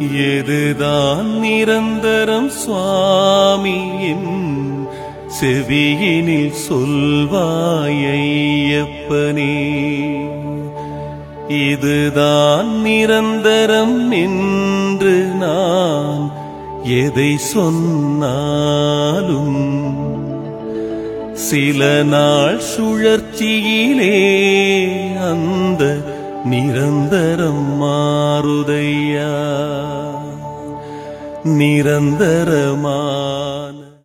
எதுதான் நிரந்தரம் சுவாமியின் செவியினில் சொல்வாயப்பனே இதுதான் நிரந்தரம் என்று நான் எதை சொன்னாலும். சில நாள் சுழற்சியிலே நிரந்தரம் மாறுதையா? நிரந்தரமான